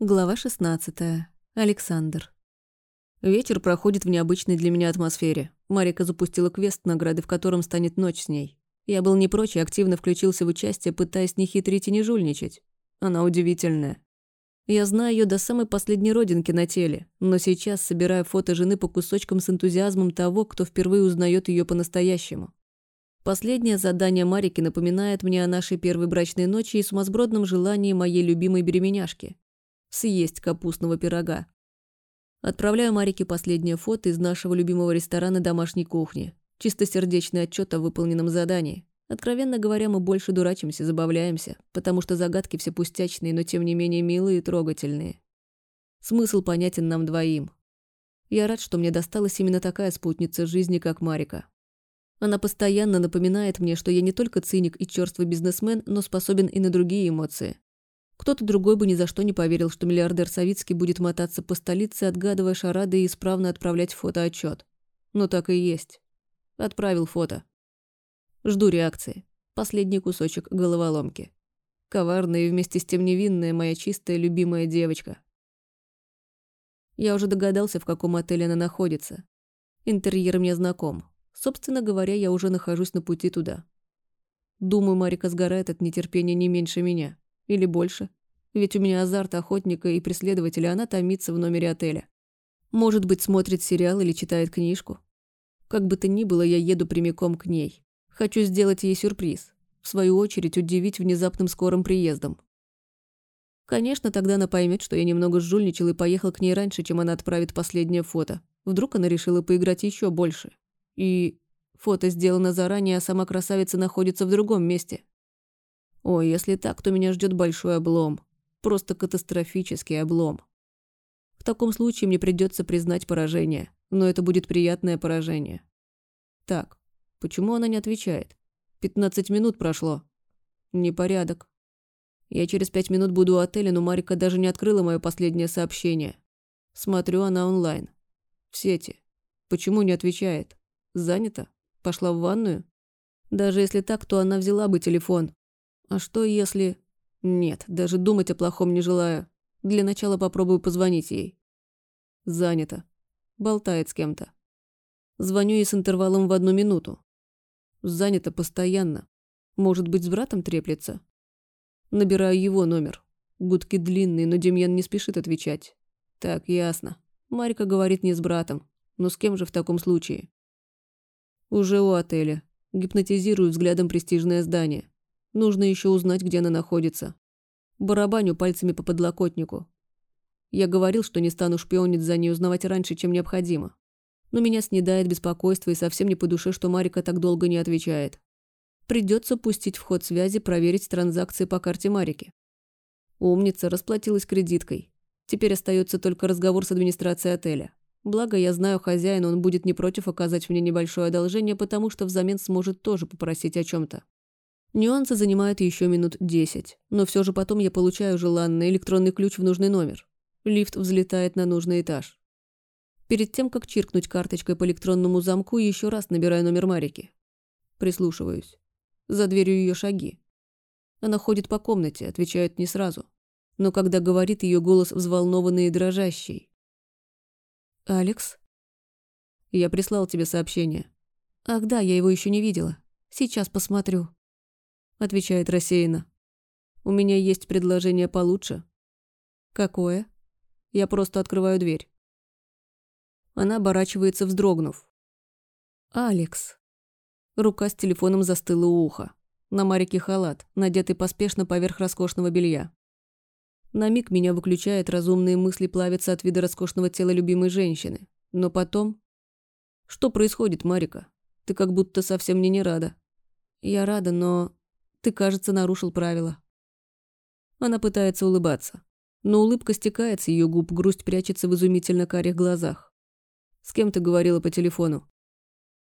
Глава 16. Александр. Вечер проходит в необычной для меня атмосфере. Марика запустила квест, награды в котором станет ночь с ней. Я был не прочь и активно включился в участие, пытаясь не хитрить и не жульничать. Она удивительная. Я знаю ее до самой последней родинки на теле, но сейчас собираю фото жены по кусочкам с энтузиазмом того, кто впервые узнает ее по-настоящему. Последнее задание Марики напоминает мне о нашей первой брачной ночи и сумасбродном желании моей любимой беременяшки съесть капустного пирога. Отправляю Марике последнее фото из нашего любимого ресторана домашней кухни. Чистосердечный отчет о выполненном задании. Откровенно говоря, мы больше дурачимся, забавляемся, потому что загадки все пустячные, но тем не менее милые и трогательные. Смысл понятен нам двоим. Я рад, что мне досталась именно такая спутница жизни, как Марика. Она постоянно напоминает мне, что я не только циник и черствый бизнесмен, но способен и на другие эмоции. Кто-то другой бы ни за что не поверил, что миллиардер Савицкий будет мотаться по столице, отгадывая шарады и исправно отправлять фотоотчет. Но так и есть. Отправил фото. Жду реакции. Последний кусочек головоломки. Коварная и вместе с тем невинная моя чистая любимая девочка. Я уже догадался, в каком отеле она находится. Интерьер мне знаком. Собственно говоря, я уже нахожусь на пути туда. Думаю, Марика сгорает от нетерпения не меньше меня. Или больше. Ведь у меня азарт охотника и преследователя, она томится в номере отеля. Может быть, смотрит сериал или читает книжку. Как бы то ни было, я еду прямиком к ней. Хочу сделать ей сюрприз. В свою очередь, удивить внезапным скорым приездом. Конечно, тогда она поймет, что я немного жульничал и поехал к ней раньше, чем она отправит последнее фото. Вдруг она решила поиграть еще больше. И фото сделано заранее, а сама красавица находится в другом месте. Ой, если так, то меня ждет большой облом. Просто катастрофический облом. В таком случае мне придется признать поражение, но это будет приятное поражение. Так, почему она не отвечает? 15 минут прошло. Непорядок. Я через пять минут буду у отеля, но Марика даже не открыла мое последнее сообщение. Смотрю, она онлайн. В сети. Почему не отвечает? Занята? Пошла в ванную? Даже если так, то она взяла бы телефон, а что если... Нет, даже думать о плохом не желаю. Для начала попробую позвонить ей. Занято. Болтает с кем-то. Звоню ей с интервалом в одну минуту. Занято постоянно. Может быть, с братом треплется? Набираю его номер. Гудки длинные, но Демьян не спешит отвечать. Так, ясно. Марика говорит не с братом. Но с кем же в таком случае? Уже у отеля. Гипнотизирую взглядом престижное здание. Нужно еще узнать, где она находится. Барабаню пальцами по подлокотнику. Я говорил, что не стану шпионить за ней узнавать раньше, чем необходимо. Но меня снедает беспокойство и совсем не по душе, что Марика так долго не отвечает. Придется пустить в ход связи, проверить транзакции по карте Марики. Умница, расплатилась кредиткой. Теперь остается только разговор с администрацией отеля. Благо, я знаю хозяина, он будет не против оказать мне небольшое одолжение, потому что взамен сможет тоже попросить о чем-то. Нюансы занимают еще минут десять, но все же потом я получаю желанный электронный ключ в нужный номер. Лифт взлетает на нужный этаж. Перед тем, как чиркнуть карточкой по электронному замку, еще раз набираю номер Марики. Прислушиваюсь. За дверью ее шаги. Она ходит по комнате, отвечает не сразу. Но когда говорит, ее голос взволнованный и дрожащий. «Алекс?» «Я прислал тебе сообщение». «Ах да, я его еще не видела. Сейчас посмотрю» отвечает рассеянно. У меня есть предложение получше. Какое? Я просто открываю дверь. Она оборачивается, вздрогнув. «Алекс». Рука с телефоном застыла у уха. На Марике халат, надетый поспешно поверх роскошного белья. На миг меня выключает, разумные мысли плавятся от вида роскошного тела любимой женщины. Но потом... Что происходит, Марика? Ты как будто совсем мне не рада. Я рада, но... Ты, кажется, нарушил правила». Она пытается улыбаться. Но улыбка стекает с ее губ, грусть прячется в изумительно карих глазах. «С кем ты говорила по телефону?»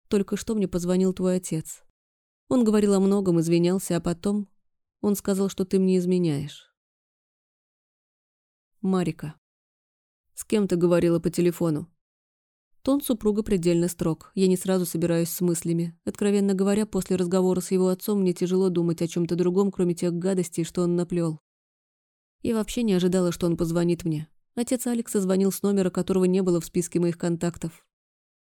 «Только что мне позвонил твой отец. Он говорил о многом, извинялся, а потом он сказал, что ты мне изменяешь». Марика. «С кем ты говорила по телефону?» Тон супруга предельно строг. Я не сразу собираюсь с мыслями. Откровенно говоря, после разговора с его отцом мне тяжело думать о чем-то другом, кроме тех гадостей, что он наплел. Я вообще не ожидала, что он позвонит мне. Отец Алекса звонил с номера, которого не было в списке моих контактов.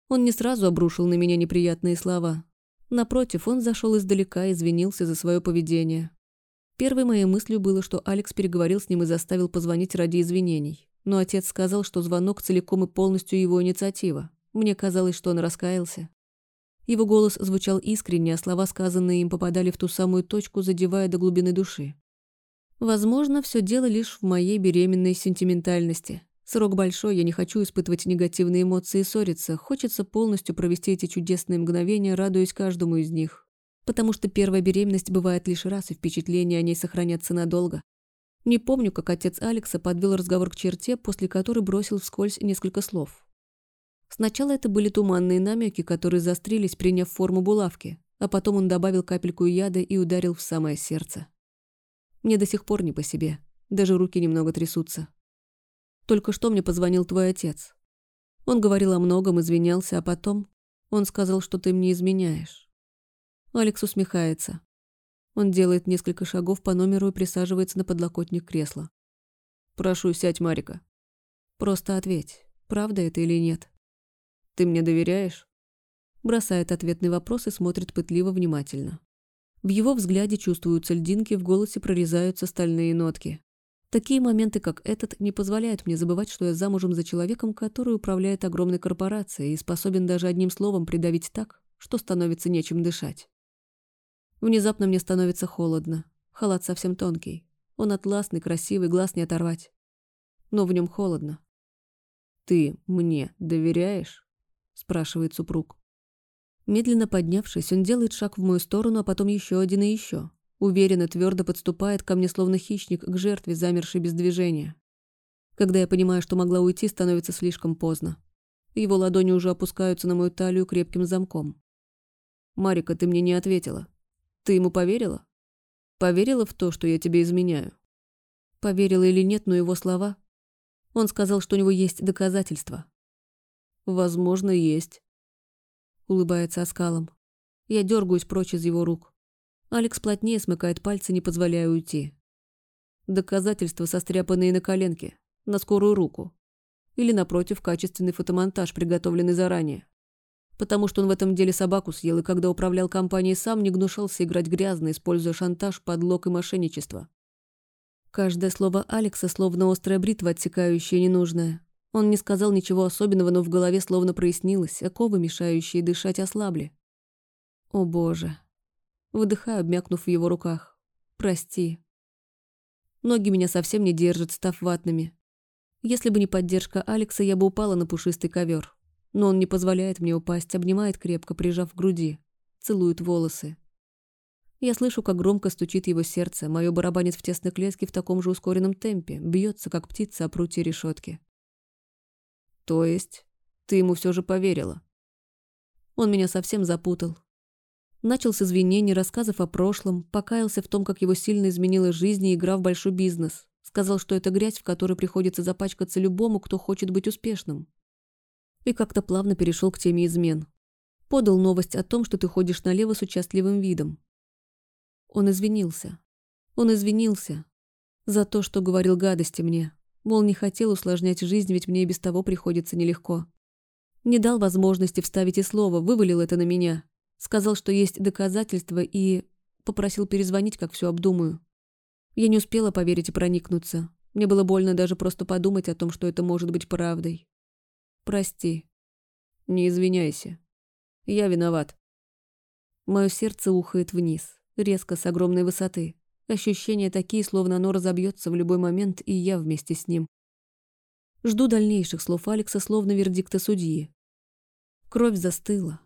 Он не сразу обрушил на меня неприятные слова. Напротив, он зашел издалека и извинился за свое поведение. Первой моей мыслью было, что Алекс переговорил с ним и заставил позвонить ради извинений. Но отец сказал, что звонок целиком и полностью его инициатива. Мне казалось, что он раскаялся. Его голос звучал искренне, а слова, сказанные им, попадали в ту самую точку, задевая до глубины души. Возможно, все дело лишь в моей беременной сентиментальности. Срок большой, я не хочу испытывать негативные эмоции и ссориться. Хочется полностью провести эти чудесные мгновения, радуясь каждому из них. Потому что первая беременность бывает лишь раз, и впечатления о ней сохранятся надолго. Не помню, как отец Алекса подвел разговор к черте, после которой бросил вскользь несколько слов. Сначала это были туманные намеки, которые застрелись, приняв форму булавки, а потом он добавил капельку яда и ударил в самое сердце. Мне до сих пор не по себе, даже руки немного трясутся. Только что мне позвонил твой отец. Он говорил о многом, извинялся, а потом он сказал, что ты мне изменяешь. Алекс усмехается. Он делает несколько шагов по номеру и присаживается на подлокотник кресла. «Прошу, сядь, Марика. Просто ответь, правда это или нет?» «Ты мне доверяешь?» Бросает ответный вопрос и смотрит пытливо внимательно. В его взгляде чувствуются льдинки, в голосе прорезаются стальные нотки. Такие моменты, как этот, не позволяют мне забывать, что я замужем за человеком, который управляет огромной корпорацией и способен даже одним словом придавить так, что становится нечем дышать. Внезапно мне становится холодно. Халат совсем тонкий. Он атласный, красивый, глаз не оторвать. Но в нем холодно. «Ты мне доверяешь?» спрашивает супруг. Медленно поднявшись, он делает шаг в мою сторону, а потом еще один и еще. Уверенно, твердо подступает ко мне, словно хищник, к жертве, замершей без движения. Когда я понимаю, что могла уйти, становится слишком поздно. Его ладони уже опускаются на мою талию крепким замком. «Марика, ты мне не ответила. Ты ему поверила? Поверила в то, что я тебе изменяю?» Поверила или нет, но его слова... Он сказал, что у него есть доказательства. Возможно, есть. Улыбается оскалом. Я дергаюсь прочь из его рук. Алекс плотнее смыкает пальцы, не позволяя уйти. Доказательства, состряпанные на коленке, на скорую руку. Или, напротив, качественный фотомонтаж, приготовленный заранее. Потому что он в этом деле собаку съел, и когда управлял компанией сам, не гнушался играть грязно, используя шантаж, подлог и мошенничество. Каждое слово Алекса словно острая бритва, отсекающая ненужное. Он не сказал ничего особенного, но в голове словно прояснилось, оковы, мешающие дышать, ослабли. О боже. Выдыхаю, обмякнув в его руках. Прости. Ноги меня совсем не держат, став ватными. Если бы не поддержка Алекса, я бы упала на пушистый ковер. Но он не позволяет мне упасть, обнимает крепко, прижав к груди. Целует волосы. Я слышу, как громко стучит его сердце, мое барабанит в тесной клетке в таком же ускоренном темпе, бьется, как птица о прутье решетки. То есть ты ему все же поверила? Он меня совсем запутал. Начал с извинений, рассказов о прошлом, покаялся в том, как его сильно изменила жизнь и игра в большой бизнес. Сказал, что это грязь, в которой приходится запачкаться любому, кто хочет быть успешным. И как-то плавно перешел к теме измен. Подал новость о том, что ты ходишь налево с участливым видом. Он извинился. Он извинился за то, что говорил гадости мне. Мол, не хотел усложнять жизнь, ведь мне и без того приходится нелегко. Не дал возможности вставить и слово, вывалил это на меня. Сказал, что есть доказательства и... Попросил перезвонить, как все обдумаю. Я не успела поверить и проникнуться. Мне было больно даже просто подумать о том, что это может быть правдой. Прости. Не извиняйся. Я виноват. Мое сердце ухает вниз, резко, с огромной высоты. Ощущения такие, словно оно разобьется в любой момент, и я вместе с ним. Жду дальнейших слов Алекса, словно вердикта судьи. Кровь застыла.